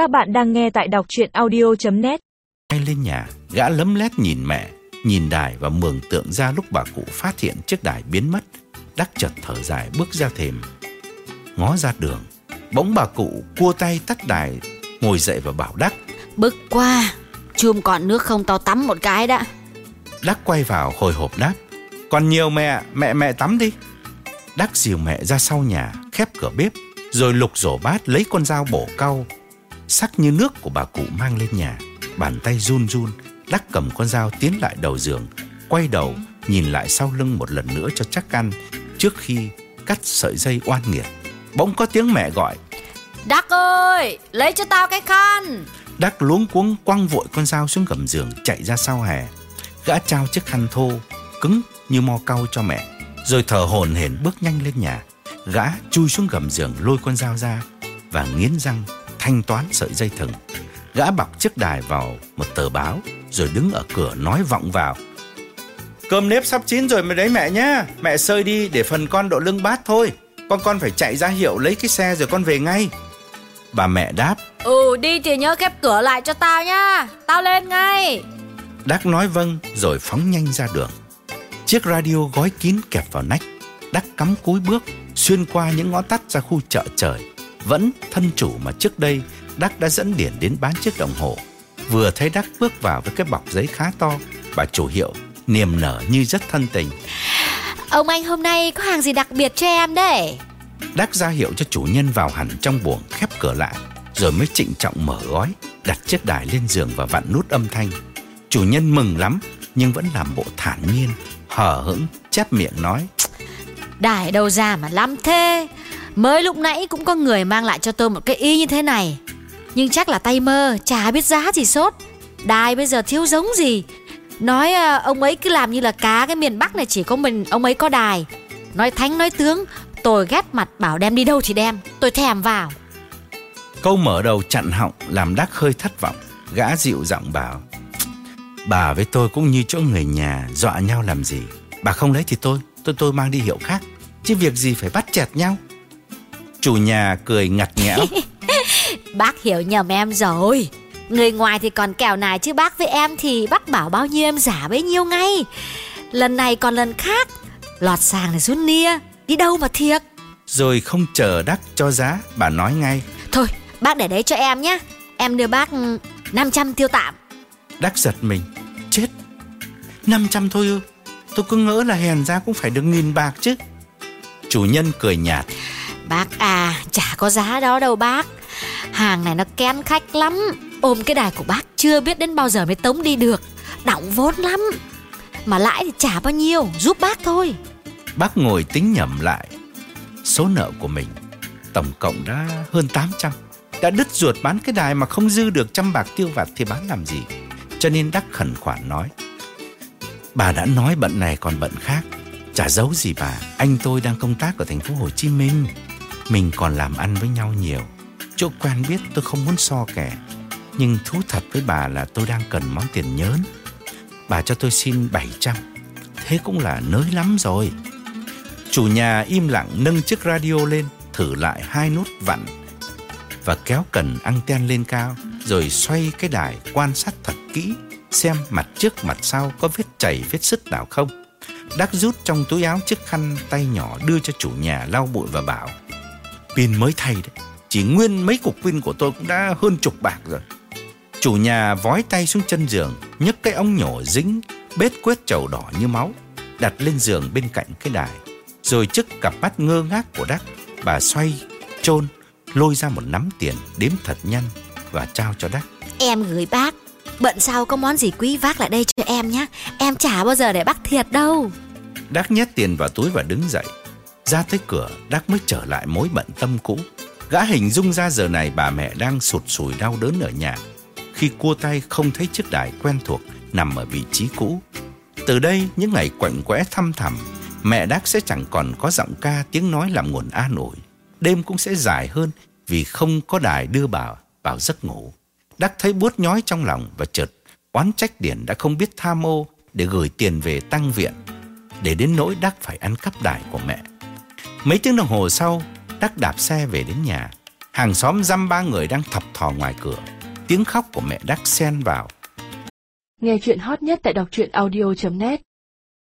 Các bạn đang nghe tại đọc chuyện audio.net Ngay lên nhà, gã lấm lét nhìn mẹ, nhìn đài và mường tượng ra lúc bà cụ phát hiện chiếc đài biến mất. Đắc chợt thở dài bước ra thềm, ngó ra đường. Bỗng bà cụ cua tay tắt đài, ngồi dậy và bảo Đắc. Bực quá Chùm còn nước không tao tắm một cái đã Đắc quay vào hồi hộp đáp. Còn nhiều mẹ, mẹ mẹ tắm đi. Đắc dìu mẹ ra sau nhà, khép cửa bếp, rồi lục rổ bát lấy con dao bổ cau, sắc như nước của bà cụ mang lên nhà. Bàn tay run run, Đắc cầm con dao tiến lại đầu giường, quay đầu nhìn lại sau lưng một lần nữa cho chắc ăn trước khi cắt sợi dây oan nghiệt. Bỗng có tiếng mẹ gọi, Đắc ơi Lấy cho tao cái khăn Đắc luống cuống quăng vội con dao xuống gầm giường chạy ra sau hè. Gã trao chiếc khăn thô, cứng như mo cau cho mẹ, rồi thở hổn hển bước nhanh lên nhà. Gã chui xuống gầm giường lôi con dao ra và nghiến răng thanh toán sợi dây thừng. Gã bọc chiếc đài vào một tờ báo rồi đứng ở cửa nói vọng vào. Cơm nếp sắp chín rồi mà đấy mẹ nhá. Mẹ sơi đi để phần con độ lưng bát thôi. Con con phải chạy ra hiệu lấy cái xe rồi con về ngay. Bà mẹ đáp. Ừ đi thì nhớ khép cửa lại cho tao nhá Tao lên ngay Đắc nói vâng rồi phóng nhanh ra đường. Chiếc radio gói kín kẹp vào nách. Đắc cắm cúi bước xuyên qua những ngõ tắt ra khu chợ trời. Vẫn thân chủ mà trước đây Đắc đã dẫn Điển đến bán chiếc đồng hồ. Vừa thấy Đắc bước vào với cái bọc giấy khá to, bà chủ hiệu niềm nở như rất thân tình. Ông anh hôm nay có hàng gì đặc biệt cho em đấy Đắc ra hiệu cho chủ nhân vào hẳn trong buồng khép cửa lại Rồi mới trịnh trọng mở gói Đặt chiếc đài lên giường và vặn nút âm thanh Chủ nhân mừng lắm Nhưng vẫn làm bộ thản nhiên Hở hững chép miệng nói Đài đâu ra mà lắm thế Mới lúc nãy cũng có người mang lại cho tôi một cái y như thế này. Nhưng chắc là tay mơ, Chả biết giá gì sốt. Đài bây giờ thiếu giống gì? Nói ờ, ông ấy cứ làm như là cá cái miền Bắc này, chỉ có mình ông ấy có đài. Nói thánh, nói tướng, Tôi ghét mặt bảo đem đi đâu thì đem, Tôi thèm vào. Câu mở đầu chặn họng Làm Đắc hơi thất vọng, Gã dịu giọng bảo, Bà với tôi cũng như chỗ người nhà, Dọa nhau làm gì? Bà không lấy thì tôi Tôi tôi mang đi hiệu khác. Chứ việc gì phải bắt chẹt nhau? Chủ nhà cười ngặt nghẽo. Bác hiểu nhầm em rồi. Người ngoài thì còn kẻo này chứ bác với em thì bác bảo bao nhiêu em giả bấy nhiêu ngay. Lần này còn lần khác. Lọt sàng này rút nia. Đi đâu mà thiệt? Rồi không chờ Đắc cho giá Bà nói ngay. Thôi bác để đấy cho em nhé Em đưa bác ừ, 500 tiêu tạm. Đắc giật mình. Chết. 500 thôi ư? Tôi cứ ngỡ là hèn ra cũng phải được nghìn bạc chứ. Chủ nhân cười nhạt Bác à chả có giá đó đâu bác. Hàng này nó kén khách lắm. Ôm cái đài của bác chưa biết đến bao giờ mới tống đi được. Đọng vốn lắm. Mà lãi thì trả bao nhiêu, Giúp bác thôi. Bác ngồi tính nhẩm lại. Số nợ của mình Tổng cộng đã hơn 800 Đã đứt ruột bán cái đài mà không dư được trăm bạc tiêu vặt thì bán làm gì? Cho nên Đắc khẩn khoản nói. Bà đã nói bận này còn bận khác. Chả giấu gì bà. Anh tôi đang công tác ở thành phố Hồ Chí Minh. Mình còn làm ăn với nhau nhiều. Chỗ quen biết tôi không muốn so kẻ. Nhưng thú thật với bà là tôi đang cần món tiền nhớn. Bà cho tôi xin 700 Thế cũng là nới lắm rồi. Chủ nhà im lặng nâng chiếc radio lên, Thử lại hai nút vặn. Và kéo cần anten lên cao, Rồi xoay cái đài quan sát thật kỹ, Xem mặt trước mặt sau có vết chảy, vết sứt nào không. Đắc rút trong túi áo chiếc khăn tay nhỏ đưa cho chủ nhà lau bụi và bảo Pin mới thay đấy. Chỉ nguyên mấy cục pin của tôi cũng đã hơn chục bạc rồi. Chủ nhà vói tay xuống chân giường nhấc cái ống nhổ dính Bết quét trầu đỏ như máu Đặt lên giường bên cạnh cái đài. Rồi trước cặp mắt ngơ ngác của Đắc Bà xoay, chôn Lôi ra một nắm tiền đếm thật nhanh Và trao cho Đắc. Em gửi bác Bận sau có món gì quý vác lại đây cho em nhé Em chả bao giờ để bác thiệt đâu. Đắc nhét tiền vào túi và đứng dậy ra tới cửa Đắc mới trở lại mối bận tâm cũ. Gã hình dung ra giờ này bà mẹ đang sụt sùi đau đớn ở nhà Khi cua tay không thấy chiếc đài quen thuộc Nằm ở vị trí cũ. Từ đây những ngày quạnh quẽ thăm thẳm Mẹ Đắc sẽ chẳng còn có giọng ca tiếng nói làm nguồn an ủi Đêm cũng sẽ dài hơn Vì không có đài đưa bà vào giấc ngủ. Đắc thấy buốt nhói trong lòng và chợt oán trách Điển đã không biết tham ô để gửi tiền về tăng viện, để đến nỗi Đắc phải ăn cắp đài của mẹ. Mấy tiếng đồng hồ sau, Đắc đạp xe về đến nhà. Hàng xóm dăm ba người đang thập thò ngoài cửa. Tiếng khóc của mẹ Đắc xen vào. Nghe chuyện hot nhất tại đọc truyện audio.net